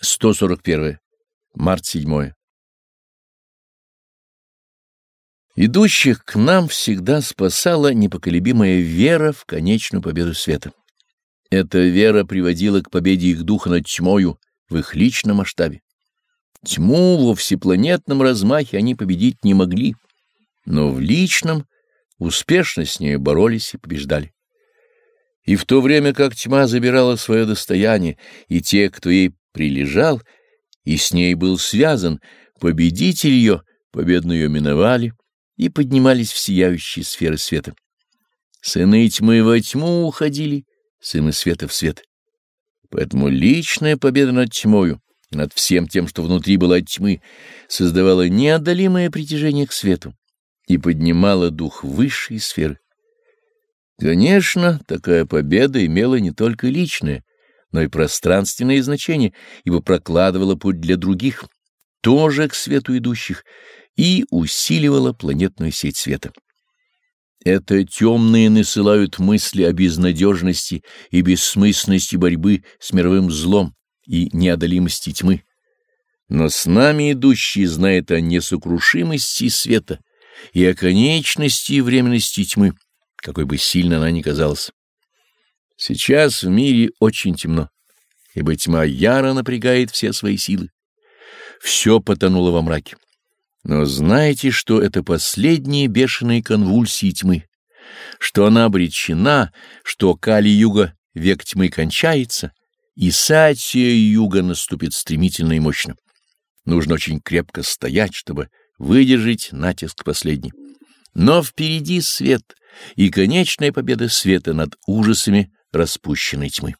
141. Март 7. Идущих к нам всегда спасала непоколебимая вера в конечную победу света. Эта вера приводила к победе их духа над тьмою в их личном масштабе. Тьму во всепланетном размахе они победить не могли, но в личном успешно с ней боролись и побеждали. И в то время как тьма забирала свое достояние, и те, кто ей прилежал и с ней был связан, победитель ее, победно ее миновали и поднимались в сияющие сферы света. Сыны тьмы во тьму уходили, сыны света в свет. Поэтому личная победа над тьмою, над всем тем, что внутри было тьмы, создавала неодолимое притяжение к свету и поднимала дух высшей сферы. Конечно, такая победа имела не только личное, но и пространственное значение, ибо прокладывала путь для других, тоже к свету идущих, и усиливала планетную сеть света. Это темные насылают мысли о безнадежности и бессмысленности борьбы с мировым злом и неодолимости тьмы. Но с нами идущий знает о несокрушимости света и о конечности и временности тьмы, какой бы сильно она ни казалась. Сейчас в мире очень темно, ибо тьма яро напрягает все свои силы. Все потонуло во мраке. Но знайте, что это последние бешеные конвульсии тьмы, что она обречена, что Кали-юга век тьмы кончается, и Сатия-юга наступит стремительно и мощно. Нужно очень крепко стоять, чтобы выдержать натиск последний. Но впереди свет и конечная победа света над ужасами распущенной тьмы.